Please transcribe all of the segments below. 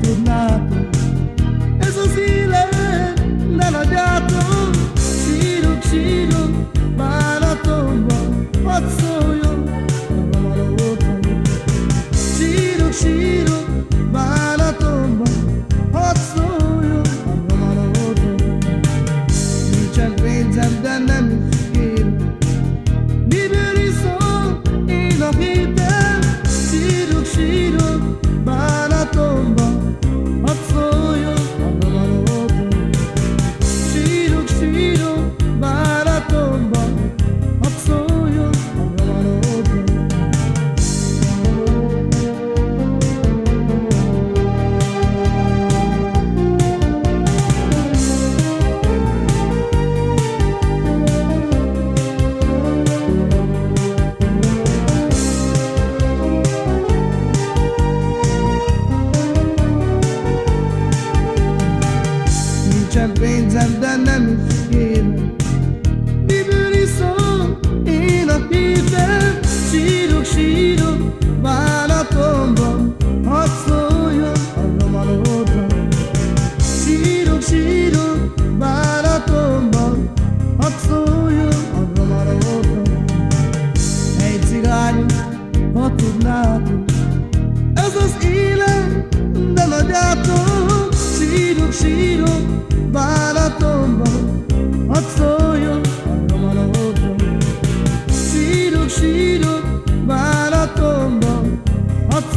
tudnátok. Ez az élet, ne nagyátok, sírok, sírok, bánatomban, hadd szóljon, a való otthon. Sírok, sírok,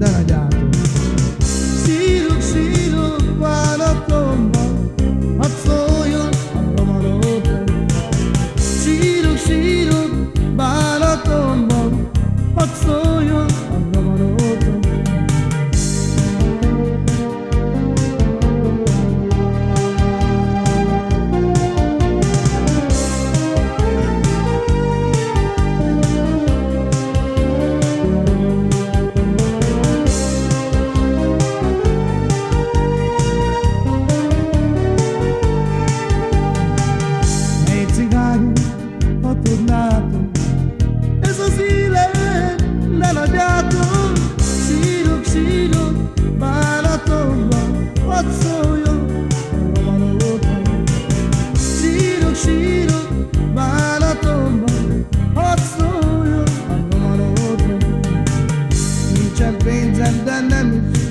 Да, да. and then